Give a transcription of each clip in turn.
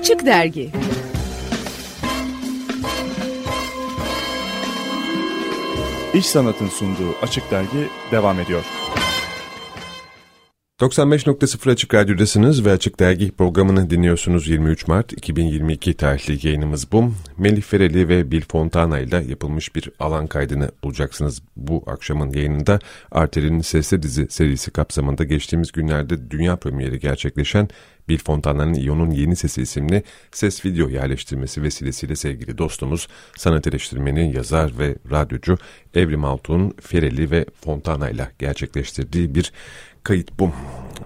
Açık Dergi İş Sanat'ın sunduğu Açık Dergi devam ediyor. 95.0 Açık Radyo'dasınız ve Açık Dergi programını dinliyorsunuz 23 Mart 2022 tarihli yayınımız bu. Melih Fereli ve Bill Fontana ile yapılmış bir alan kaydını bulacaksınız bu akşamın yayınında. Arter'in Sesli Dizi serisi kapsamında geçtiğimiz günlerde dünya premieri gerçekleşen Bill Fontana'nın İyon'un Yeni Sesi isimli ses video yerleştirmesi vesilesiyle sevgili dostumuz, sanat eleştirmeni, yazar ve radyocu Evrim Altuğ'un Fereli ve Fontana ile gerçekleştirdiği bir kayıt bu.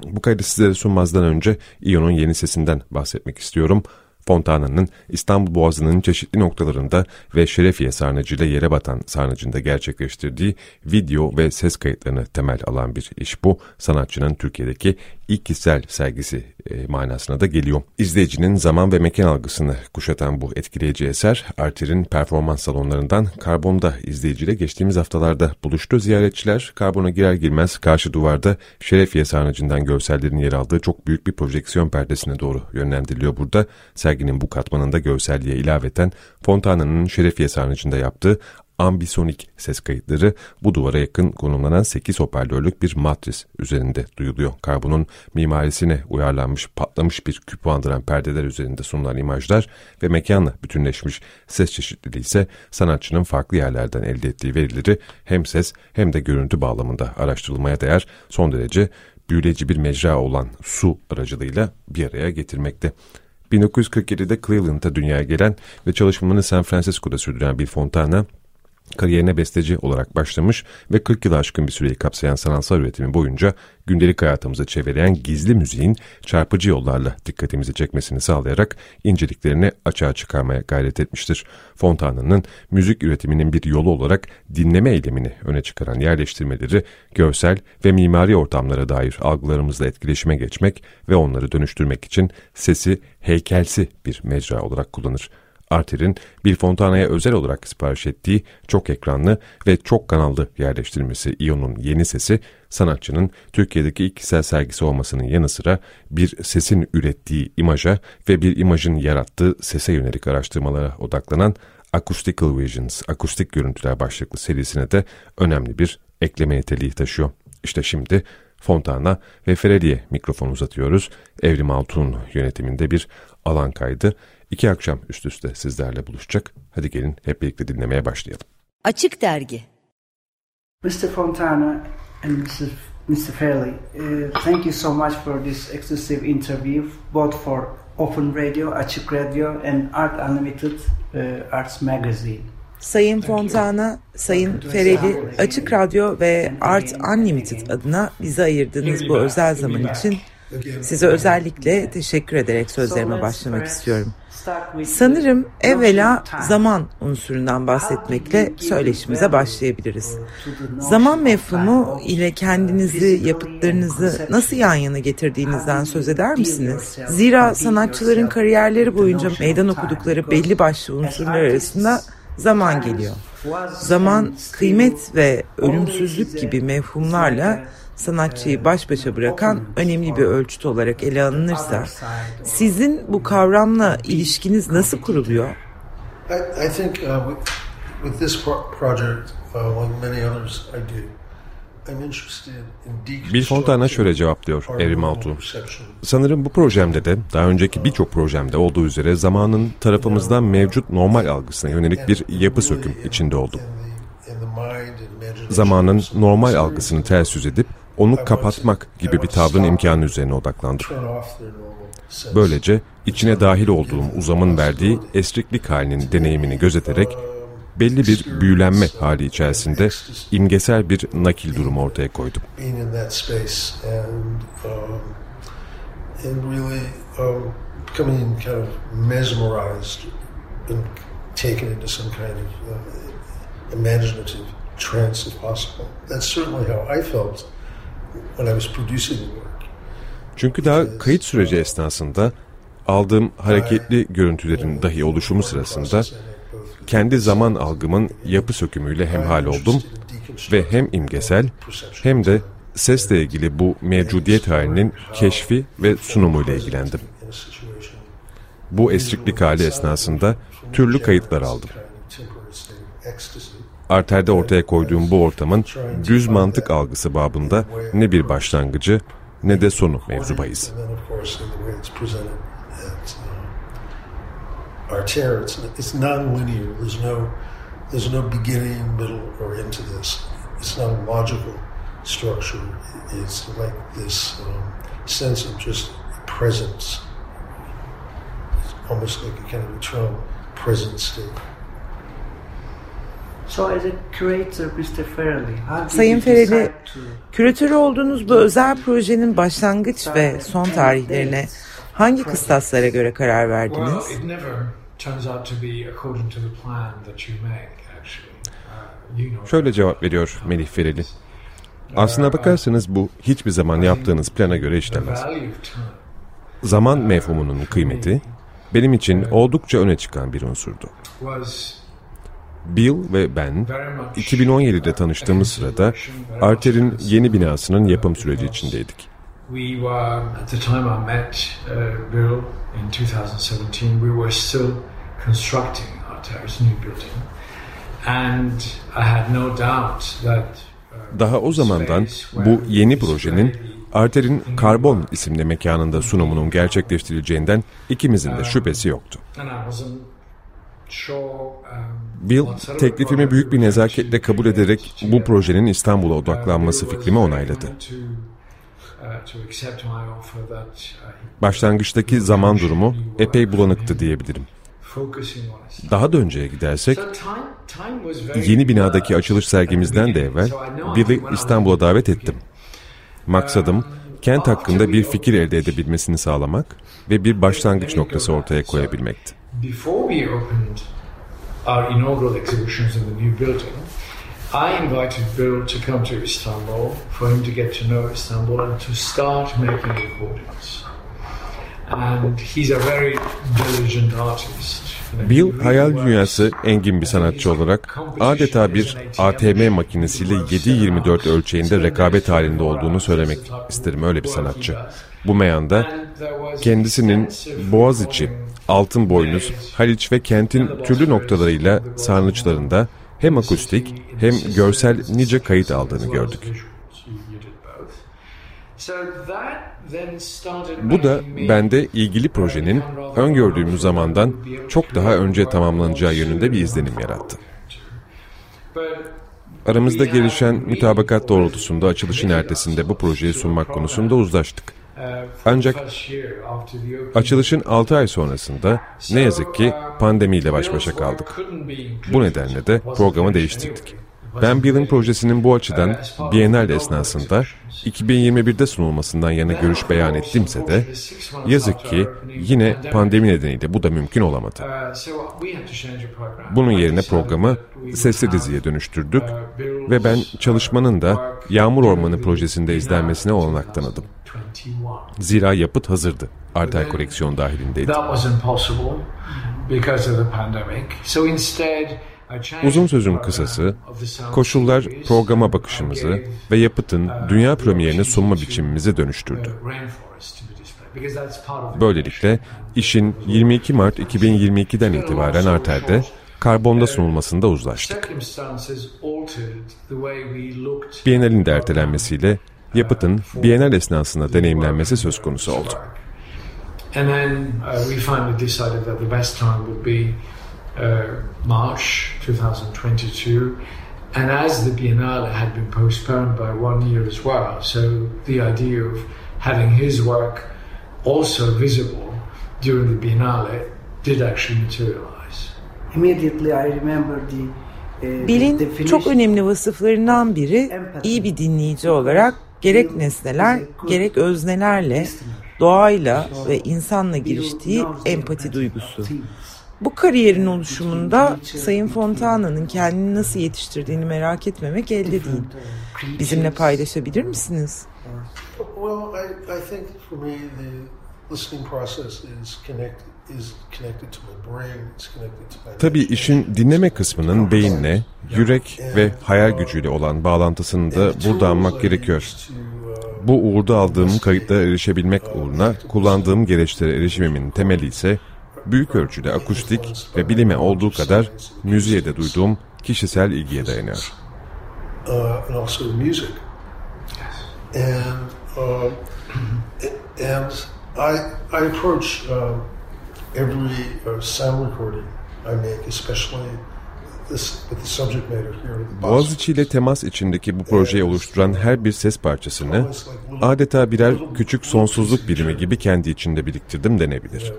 Bu kaydı sizlere sunmazdan önce İyon'un yeni sesinden bahsetmek istiyorum. Fontana'nın İstanbul Boğazı'nın çeşitli noktalarında ve Şerefiye sarnıcıyla yere batan sarnıcında gerçekleştirdiği video ve ses kayıtlarını temel alan bir iş bu. Sanatçının Türkiye'deki ilk kişisel sergisi e, manasına da geliyor. İzleyicinin zaman ve mekan algısını kuşatan bu etkileyici eser, Arter'in performans salonlarından Karbon'da izleyiciyle geçtiğimiz haftalarda buluştu. Ziyaretçiler Karbon'a girer girmez karşı duvarda Şerefiye sarnıcından görsellerin yer aldığı çok büyük bir projeksiyon perdesine doğru yönlendiriliyor burada. Serginin bu katmanında görselliğe ilaveten Fontana'nın Şerefiye sarnıcında yaptığı ambisonik ses kayıtları bu duvara yakın konumlanan 8 hoparlörlük bir matris üzerinde duyuluyor. Karbonun mimarisine uyarlanmış patlamış bir küpü andıran perdeler üzerinde sunulan imajlar ve mekanla bütünleşmiş ses çeşitliliği ise sanatçının farklı yerlerden elde ettiği verileri hem ses hem de görüntü bağlamında araştırılmaya değer son derece büyüleyici bir mecra olan su aracılığıyla bir araya getirmekte. 1947'de Cleveland'da dünyaya gelen ve çalışmalarını San Francisco'da sürdüren Bill Fontana, Kariyerine besteci olarak başlamış ve 40 yılı aşkın bir süreyi kapsayan sanatsal üretimi boyunca gündelik hayatımıza çeviren gizli müziğin çarpıcı yollarla dikkatimizi çekmesini sağlayarak inceliklerini açığa çıkarmaya gayret etmiştir. Fontana'nın müzik üretiminin bir yolu olarak dinleme eylemini öne çıkaran yerleştirmeleri görsel ve mimari ortamlara dair algılarımızla etkileşime geçmek ve onları dönüştürmek için sesi heykelsi bir mecra olarak kullanır. Arter'in Bill Fontana'ya özel olarak sipariş ettiği çok ekranlı ve çok kanallı yerleştirilmesi İyon'un yeni sesi sanatçının Türkiye'deki ilk kişisel sergisi olmasının yanı sıra bir sesin ürettiği imaja ve bir imajın yarattığı sese yönelik araştırmalara odaklanan Acoustical Visions, akustik görüntüler başlıklı serisine de önemli bir ekleme niteliği taşıyor. İşte şimdi Fontana ve Ferreri'ye mikrofon uzatıyoruz. Evrim Altun'un yönetiminde bir alan kaydı. İki akşam üst üste sizlerle buluşacak. Hadi gelin hep birlikte dinlemeye başlayalım. Açık Dergi Mr. Fontana and Mr. Mr. Fairley, uh, thank you so much for this exclusive interview, both for Open Radio, Açık Radio and Art Unlimited uh, Arts Magazine. Sayın Fontana, Sayın Fereli, Açık Radyo ve Art Unlimited adına bize ayırdığınız bu özel zaman için size özellikle teşekkür ederek sözlerime başlamak istiyorum. Sanırım evvela zaman unsurundan bahsetmekle söyleşimize başlayabiliriz. Zaman mefhumu ile kendinizi, yapıtlarınızı nasıl yan yana getirdiğinizden söz eder misiniz? Zira sanatçıların kariyerleri boyunca meydan okudukları belli başlı unsurlar arasında zaman geliyor. Zaman, kıymet ve ölümsüzlük gibi mevhumlarla sanatçıyı baş başa bırakan önemli bir ölçüt olarak ele alınırsa sizin bu kavramla ilişkiniz nasıl kuruluyor? I, I think uh, with this project, uh, like many others I do, Bill Fontana şöyle cevaplıyor Evrim Altuğ. Sanırım bu projemde de daha önceki birçok projemde olduğu üzere zamanın tarafımızdan mevcut normal algısına yönelik bir yapı söküm içinde oldum. Zamanın normal algısını ters yüz edip onu kapatmak gibi bir tavrın imkanı üzerine odaklandım. Böylece içine dahil olduğum uzamın verdiği esriklik halinin deneyimini gözeterek belli bir büyülenme hali içerisinde imgesel bir nakil durumu ortaya koydum. imaginative trance if possible. That's certainly how I felt Çünkü daha kayıt süreci esnasında aldığım hareketli görüntülerin dahi oluşumu sırasında kendi zaman algımın yapı sökümüyle hemhal oldum ve hem imgesel hem de sesle ilgili bu mevcudiyet halinin keşfi ve sunumuyla ilgilendim. Bu esriklik hali esnasında türlü kayıtlar aldım. Arter'de ortaya koyduğum bu ortamın düz mantık algısı babında ne bir başlangıcı ne de sonu mevzu bahis. Arter, it's, it's non-linear. There's no, there's no beginning, middle, or end to this. It's not a logical structure. It's like this sense of just presence. Almost like a kind of eternal present state. Sayın Fereli, küratörü olduğunuz bu özel projenin başlangıç ve son tarihlerine hangi kıstaslara göre karar verdiniz? Uh, Şöyle cevap veriyor Melih Fereli. Aslına bakarsanız bu hiçbir zaman yaptığınız plana göre işlemez. Zaman mefhumunun kıymeti benim için oldukça öne çıkan bir unsurdu. Bill ve ben 2017'de tanıştığımız sırada Arter'in yeni binasının yapım süreci içindeydik. We were at the time I met uh, Bill in 2017 we were still constructing Arter's new building and I had no doubt that uh, daha o zamandan bu yeni projenin Arter'in Karbon isimli mekanında sunumunun gerçekleştirileceğinden ikimizin de şüphesi yoktu. Bill, teklifimi büyük bir nezaketle kabul ederek bu projenin İstanbul'a odaklanması fikrimi onayladı. Başlangıçtaki zaman durumu epey bulanıktı diyebilirim. Daha da önceye gidersek, yeni binadaki açılış sergimizden de evvel Bill'i İstanbul'a davet ettim. Maksadım, kent hakkında bir fikir elde edebilmesini sağlamak ve bir başlangıç noktası ortaya koyabilmekti our inaugural exhibitions in the new building, I invited Bill to come to Istanbul for him to get to know Istanbul and to start making recordings. And he's a very diligent artist. Bill hayal dünyası engin bir sanatçı olarak adeta bir ATM makinesiyle 7-24 ölçeğinde rekabet halinde olduğunu söylemek isterim öyle bir sanatçı. Bu meyanda kendisinin Boğaziçi, Altın Boynuz, Haliç ve kentin türlü noktalarıyla sarnıçlarında hem akustik hem görsel nice kayıt aldığını gördük. Bu da bende ilgili projenin öngördüğümüz zamandan çok daha önce tamamlanacağı yönünde bir izlenim yarattı. Aramızda gelişen mütabakat doğrultusunda açılışın ertesinde bu projeyi sunmak konusunda uzlaştık. Ancak açılışın 6 ay sonrasında ne yazık ki pandemiyle baş başa kaldık. Bu nedenle de programı değiştirdik. Ben Bill'in projesinin bu açıdan Bienal esnasında 2021'de sunulmasından yana görüş beyan ettimse de yazık ki yine pandemi nedeniyle bu da mümkün olamadı. Bunun yerine programı sesli diziye dönüştürdük ve ben çalışmanın da Yağmur Ormanı projesinde izlenmesine olanak tanıdım. Zira yapıt hazırdı. Artel koleksiyon dahilindeydi. Uzun sözün kısası, koşullar programa bakışımızı ve yapıtın dünya premierini sunma biçimimizi dönüştürdü. Böylelikle işin 22 Mart 2022'den itibaren Arter'de karbonda sunulmasında uzlaştık. Bienalin de ertelenmesiyle yapıtın Bienal esnasında deneyimlenmesi söz konusu oldu. And then uh, we finally decided that the best time would be uh, March 2022. And as the Biennale had been postponed by one year as well, so the idea of having his work also visible during the Biennale did actually materialize. Immediately I remember the uh, Bill'in çok önemli vasıflarından biri iyi bir dinleyici olarak gerek nesneler gerek öznelerle doğayla ve insanla giriştiği empati duygusu. Bu kariyerin oluşumunda Sayın Fontana'nın kendini nasıl yetiştirdiğini merak etmemek elde değil. Bizimle paylaşabilir misiniz? Tabii işin dinleme kısmının beyinle, yürek ve hayal gücüyle olan bağlantısını da burada anmak gerekiyor. Bu uğurda aldığım kayıtlara erişebilmek uğruna kullandığım gereçlere erişimimin temeli ise büyük ölçüde akustik ve bilime olduğu kadar müziğe de duyduğum kişisel ilgiye dayanıyor. Boğaziçi ile temas içindeki bu projeyi oluşturan her bir ses parçasını adeta birer küçük sonsuzluk birimi gibi kendi içinde biriktirdim denebilir.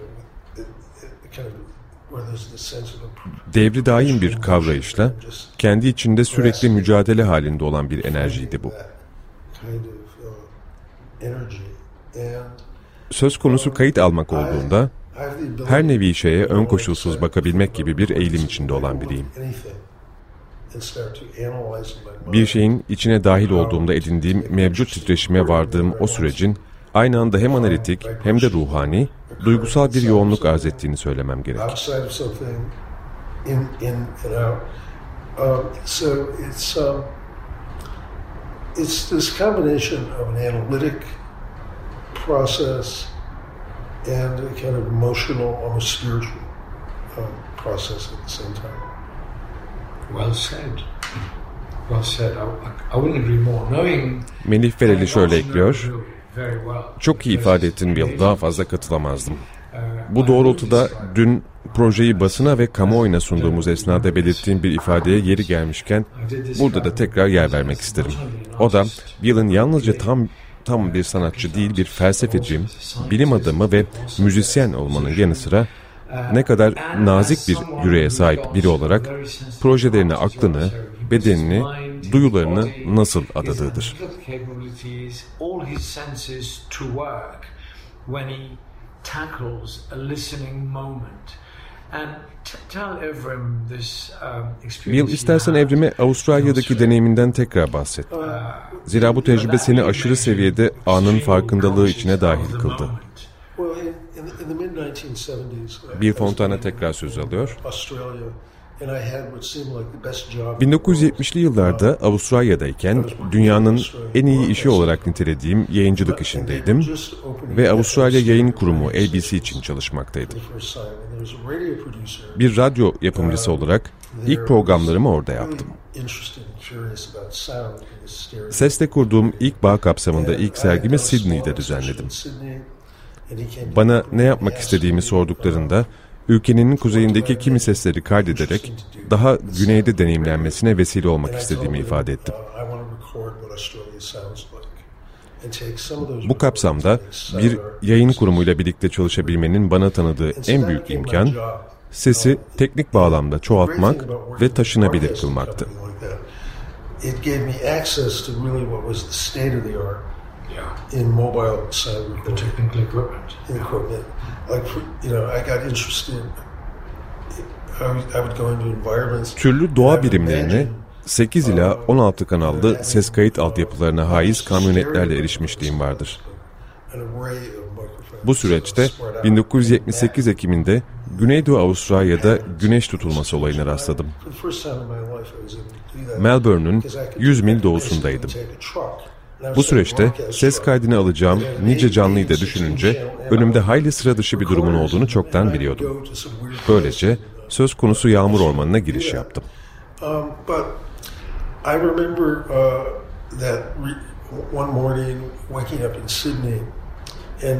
Devri daim bir kavrayışla kendi içinde sürekli mücadele halinde olan bir enerjiydi bu. Söz konusu kayıt almak olduğunda her nevi şeye ön koşulsuz bakabilmek gibi bir eğilim içinde olan biriyim. Bir şeyin içine dahil olduğumda edindiğim mevcut titreşime vardığım o sürecin aynı anda hem analitik hem de ruhani, duygusal bir yoğunluk arz ettiğini söylemem gerek. Um, it's um, it's this combination of an analytic process and a kind of emotional, almost spiritual um, process at the same time. Well said. Well said. I, I wouldn't agree more. Knowing Melih Fereli şöyle ekliyor. Çok iyi ifade ettin Bill, daha fazla katılamazdım. Bu doğrultuda dün projeyi basına ve kamuoyuna sunduğumuz esnada belirttiğim bir ifadeye yeri gelmişken burada da tekrar yer vermek isterim. O da Bill'in yalnızca tam tam bir sanatçı değil bir felsefeci, bilim adamı ve müzisyen olmanın yanı sıra ne kadar nazik bir yüreğe sahip biri olarak projelerine aklını, bedenini, duyularını nasıl adadığıdır. capabilities, all his senses to work when he tackles a listening moment. And t- tell Evrim this um, experience. Bill istersen evrime Avustralya'daki deneyiminden tekrar bahset. Zira bu tecrübe seni aşırı seviyede anın farkındalığı içine dahil kıldı. 1970s, Bill Fontana tekrar söz alıyor. Australia, and I had what seemed like the best job. 1970'li yıllarda Avustralya'dayken dünyanın en iyi işi olarak nitelediğim yayıncılık işindeydim ve Avustralya Yayın Kurumu ABC için çalışmaktaydım. Bir radyo yapımcısı olarak ilk programlarımı orada yaptım. Sesle kurduğum ilk bağ kapsamında ilk sergimi Sydney'de düzenledim. Bana ne yapmak istediğimi sorduklarında ülkenin kuzeyindeki kimi sesleri kaydederek daha güneyde deneyimlenmesine vesile olmak istediğimi ifade ettim. Bu kapsamda bir yayın kurumuyla birlikte çalışabilmenin bana tanıdığı en büyük imkan sesi teknik bağlamda çoğaltmak ve taşınabilir kılmaktı. Yeah. in mobile sound The technical equipment. equipment. Like, you know, I got interested. I would, I would go into environments. Türlü doğa birimlerine 8 ila 16 kanallı ses kayıt altyapılarına haiz kamyonetlerle erişmişliğim vardır. Bu süreçte spread out. 1978 Ekim'inde Güneydoğu Avustralya'da güneş tutulması olayına rastladım. Melbourne'ün Because I could 100 mil doğusundaydım. Bu süreçte ses kaydını alacağım nice canlıyı da düşününce önümde hayli sıra dışı bir durumun olduğunu çoktan biliyordum. Böylece söz konusu yağmur ormanına giriş yaptım. Um, uh, that re- one morning waking up in Sydney, and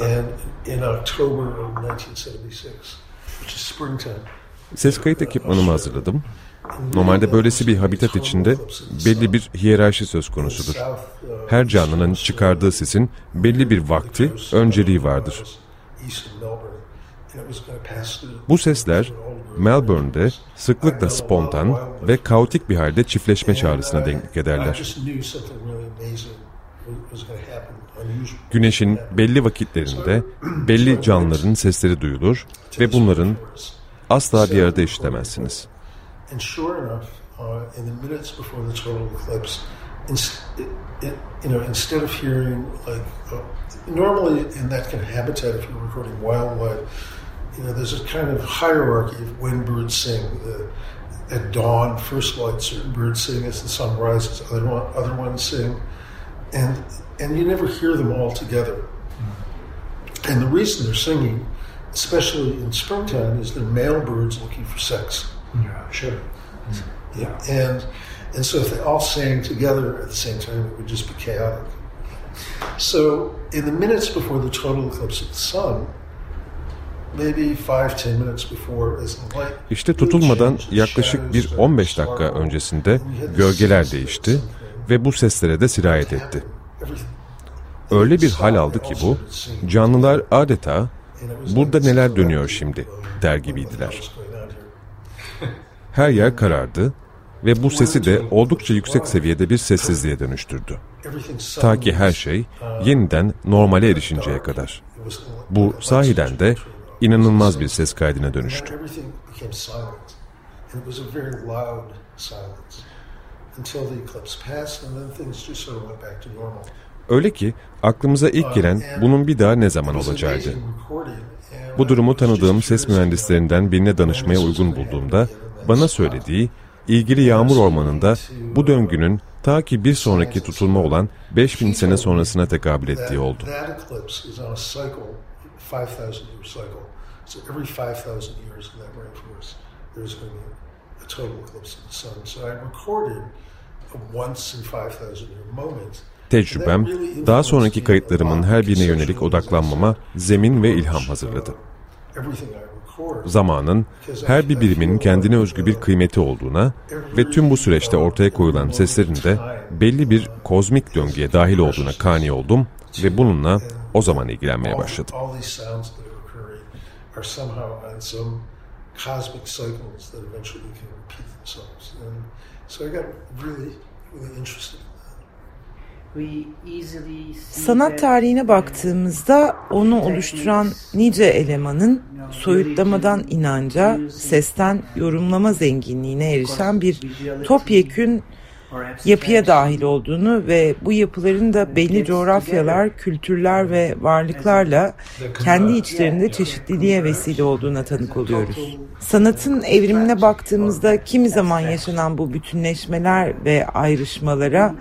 and in October of 1976, which is springtime. Ses kayıt ekipmanımı hazırladım. Normalde böylesi bir habitat içinde belli bir hiyerarşi söz konusudur. Her canlının çıkardığı sesin belli bir vakti, önceliği vardır. Bu sesler Melbourne'de sıklıkla spontan ve kaotik bir halde çiftleşme çağrısına denk ederler. Güneşin belli vakitlerinde belli canlıların sesleri duyulur ve bunların asla bir arada işitemezsiniz. And sure enough, uh, in the minutes before the total eclipse, it, it, you know, instead of hearing like uh, normally in that kind of habitat, if you're recording wildlife, you know, there's a kind of hierarchy of when birds sing. The, at dawn, first light, certain birds sing as the sun rises. Other one, other ones sing, and and you never hear them all together. And the reason they're singing especially in springtime, is they're male birds looking for sex. Yeah, sure. Yeah, and and so if they all sang together at the same time, it would just be chaotic. So in the minutes before the total eclipse of the sun, maybe five ten minutes before, as the light İşte tutulmadan yaklaşık bir 15 dakika öncesinde gölgeler değişti ve bu seslere de sirayet etti. Öyle bir hal aldı ki bu, canlılar adeta burada neler dönüyor şimdi der gibiydiler. Her yer karardı ve bu sesi de oldukça yüksek seviyede bir sessizliğe dönüştürdü. Ta ki her şey yeniden normale erişinceye kadar. Bu sahiden de inanılmaz bir ses kaydına dönüştü. Öyle ki aklımıza ilk gelen bunun bir daha ne zaman olacağıydı. Bu durumu tanıdığım ses mühendislerinden birine danışmaya uygun bulduğumda bana söylediği ilgili yağmur ormanında bu döngünün ta ki bir sonraki tutulma olan 5000 sene sonrasına tekabül ettiği oldu. That eclipse is on a cycle, 5,000 year cycle. So every 5,000 years in that rainforest, there's going to be a total eclipse of the sun. So I recorded a once in 5,000 year moment. Tecrübem, daha sonraki kayıtlarımın her birine yönelik odaklanmama zemin ve ilham hazırladı. Zamanın her bir birimin kendine özgü bir kıymeti olduğuna ve tüm bu süreçte ortaya koyulan seslerin de belli bir kozmik döngüye dahil olduğuna kani oldum ve bununla o zaman ilgilenmeye başladım. So I got really, really interested in that. We easily see Sanat tarihine baktığımızda onu oluşturan nice elemanın soyutlamadan inanca, sesten yorumlama zenginliğine erişen bir topyekün yapıya dahil olduğunu ve bu yapıların da belli coğrafyalar, kültürler ve varlıklarla kendi içlerinde çeşitliliğe vesile olduğuna tanık oluyoruz. Sanatın evrimine baktığımızda kimi zaman yaşanan bu bütünleşmeler ve ayrışmalara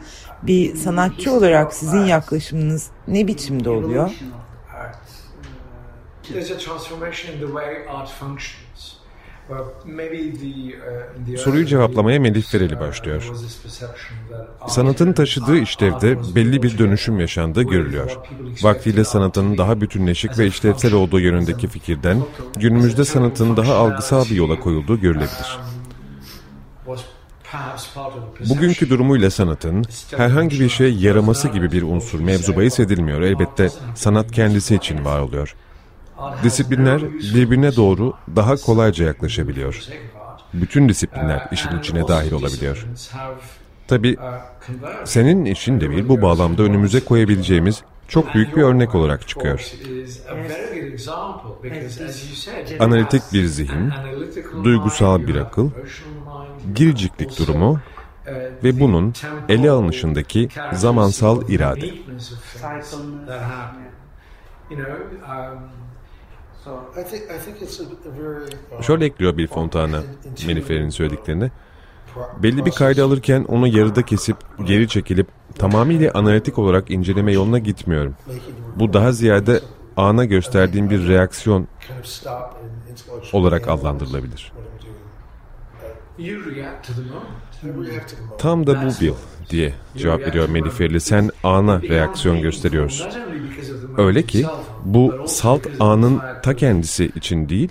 bir sanatçı olarak sizin yaklaşımınız ne biçimde oluyor? Uh, Soruyu cevaplamaya Melih Fereli uh, başlıyor. Sanatın taşıdığı işlevde belli bir dönüşüm yaşandığı görülüyor. Vaktiyle sanatın daha bütünleşik ve işlevsel olduğu yönündeki fikirden günümüzde sanatın daha algısal bir yola koyulduğu görülebilir. was perhaps part of the perception. Bugünkü durumuyla sanatın herhangi bir şey yaraması gibi bir unsur mevzu bahis edilmiyor. Elbette sanat kendisi için var oluyor. Disiplinler birbirine doğru daha kolayca yaklaşabiliyor. Bütün disiplinler işin içine dahil olabiliyor. Tabi senin işin de bir bu bağlamda önümüze koyabileceğimiz çok büyük bir örnek olarak çıkıyor. Analitik bir zihin, duygusal bir akıl, giriciklik durumu ve bunun ele alınışındaki zamansal irade. Şöyle ekliyor Bill Fontana Melifer'in söylediklerini. Belli bir kaydı alırken onu yarıda kesip geri çekilip tamamıyla analitik olarak inceleme yoluna gitmiyorum. Bu daha ziyade ana gösterdiğim bir reaksiyon olarak adlandırılabilir. Tam da bu Bill diye cevap veriyor Meliferli. Sen ana reaksiyon gösteriyorsun. Öyle ki bu salt anın ta kendisi için değil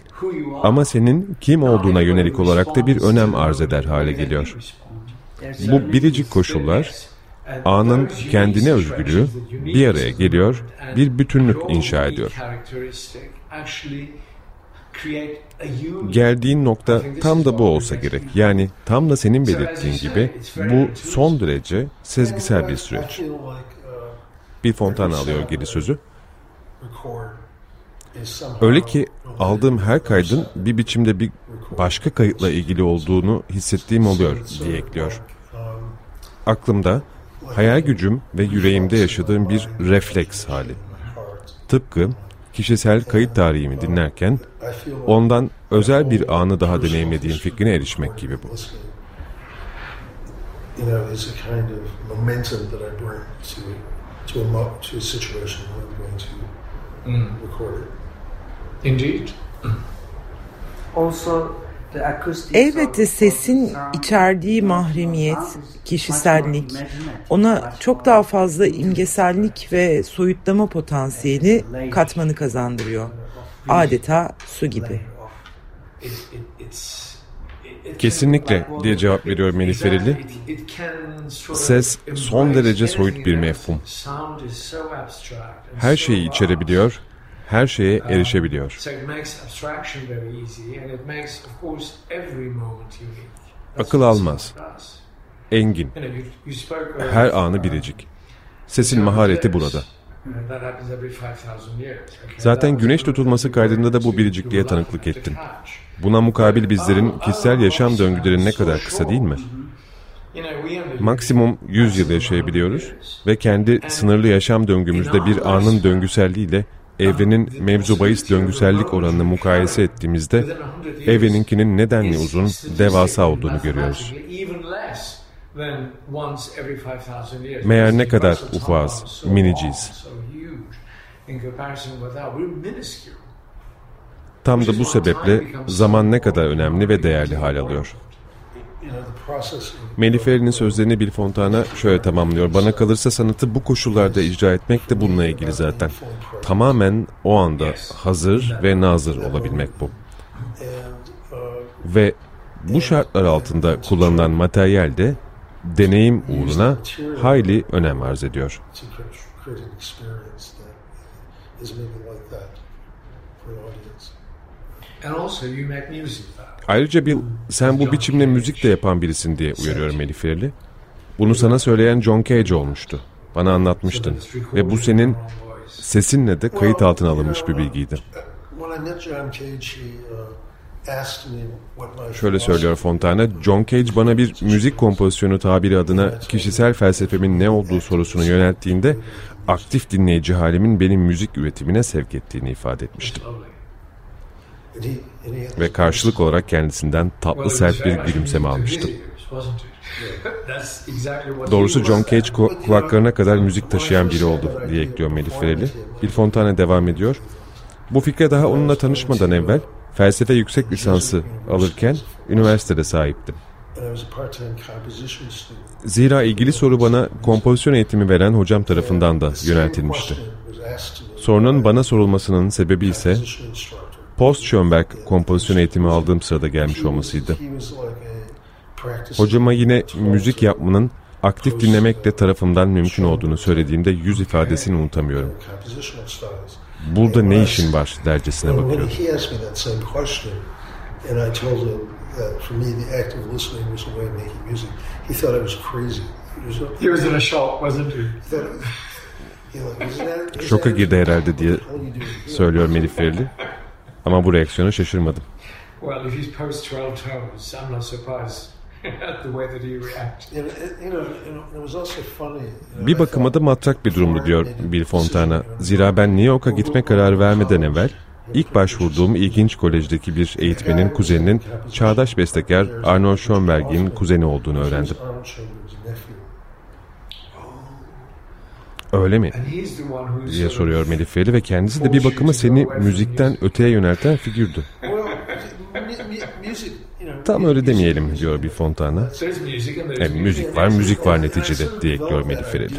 ama senin kim olduğuna yönelik olarak da bir önem arz eder hale geliyor. Bu biricik koşullar anın kendine özgürlüğü bir araya geliyor, bir bütünlük inşa ediyor. Geldiğin nokta tam da bu olsa gerek. Yani tam da senin belirttiğin gibi bu son derece sezgisel bir I süreç. uh, Bir Fontana alıyor geri sözü. Öyle ki aldığım her kaydın bir biçimde bir başka kayıtla ilgili olduğunu hissettiğim oluyor diye ekliyor. um, Aklımda, hayal gücüm ve yüreğimde yaşadığım bir refleks hali. Tıpkı kişisel kayıt tarihimi dinlerken ondan özel bir anı daha deneyimlediğim fikrine erişmek gibi bu. listening. You Elbette sesin içerdiği mahremiyet, kişisellik, ona çok daha fazla imgesellik ve soyutlama potansiyeli katmanı kazandırıyor. Adeta su gibi. Kesinlikle diye cevap veriyor Melih Ferili. Ses son derece soyut bir mefhum. Her şeyi içerebiliyor, her şeye erişebiliyor. Akıl almaz. Engin. Her anı biricik. Sesin mahareti burada. Zaten güneş tutulması kaydında da bu biricikliğe tanıklık ettin. Buna mukabil bizlerin kişisel yaşam döngüleri ne kadar kısa değil mi? Maksimum 100 yıl yaşayabiliyoruz ve kendi sınırlı yaşam döngümüzde bir anın döngüselliğiyle evrenin mevzu bahis döngüsellik oranını mukayese ettiğimizde evreninkinin nedenli uzun, devasa olduğunu görüyoruz. Meğer ne kadar ufaz, miniciyiz. Tam da bu sebeple zaman ne kadar önemli ve değerli hal alıyor. Melih Feri'nin sözlerini Bill Fontana şöyle tamamlıyor. Bana kalırsa sanatı bu koşullarda icra etmek de bununla ilgili zaten. Tamamen o anda hazır ve nazır olabilmek bu. Ve bu şartlar altında kullanılan materyal de deneyim uğruna hayli önem arz ediyor. Ayrıca Bill, sen bu biçimle müzik de yapan birisin diye uyarıyor Melih Ferli. Bunu sana söyleyen John Cage olmuştu. Bana anlatmıştın. Ve bu senin sesinle de kayıt altına alınmış bir bilgiydi. Şöyle söylüyor Fontana, John Cage bana bir müzik kompozisyonu tabiri adına kişisel felsefemin ne olduğu sorusunu yönelttiğinde aktif dinleyici halimin benim müzik üretimine sevk ettiğini ifade etmiştim. Ve karşılık olarak kendisinden tatlı sert bir gülümseme almıştım. Doğrusu John Cage kulaklarına kadar müzik taşıyan biri oldu diye ekliyor Melih Fereli. Bill Fontana devam ediyor. Bu fikre daha onunla tanışmadan evvel felsefe yüksek lisansı alırken üniversitede sahiptim. Zira ilgili soru bana kompozisyon eğitimi veren hocam tarafından da yöneltilmişti. Sorunun bana sorulmasının sebebi ise Post Schönberg kompozisyon eğitimi aldığım sırada gelmiş olmasıydı. Hocama yine müzik yapmanın aktif dinlemekle tarafımdan mümkün olduğunu söylediğimde yüz ifadesini unutamıyorum. Burada ne işin var dercesine bakıyor. Şoka girdi herhalde diye söylüyor Melih Ferli. Ama bu reaksiyonu şaşırmadım. Bir bakıma da matrak bir durumdu diyor Bill Fontana. Zira ben New York'a gitme kararı vermeden evvel ilk başvurduğum ilginç kolejdeki bir eğitmenin kuzeninin çağdaş bestekar Arnold Schoenberg'in kuzeni olduğunu öğrendim. Öyle mi? diye soruyor Melih Feri ve kendisi de bir bakıma seni müzikten öteye yönelten figürdü. Tam öyle demeyelim diyor bir Fontana. Hem müzik var, müzik var neticede diye ekliyor Melih Fereli.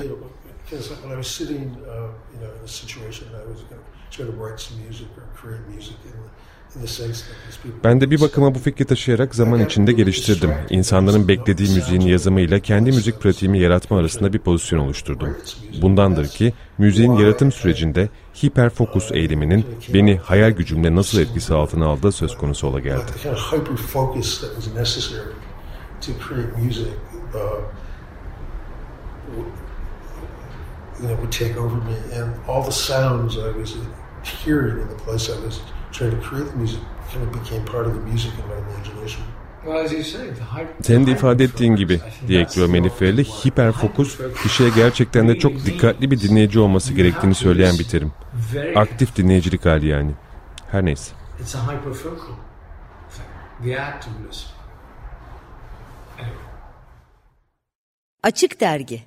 Ben de bir bakıma bu fikri taşıyarak zaman içinde geliştirdim. İnsanların beklediği müziğin yazımıyla kendi müzik pratiğimi yaratma arasında bir pozisyon oluşturdum. Bundandır ki müziğin yaratım sürecinde hiperfokus eğiliminin beni hayal gücümle nasıl etkisi altına aldığı söz konusu ola geldi. would take over me and all the sounds I was hearing in the place I was trying to create the music kind of became part of the music in my imagination. Senin de ifade ettiğin gibi diye ekliyor Melih Ferli, hiperfokus kişiye gerçekten de çok dikkatli bir dinleyici olması gerektiğini söyleyen bir terim. Aktif dinleyicilik hali yani. Her neyse. Açık Dergi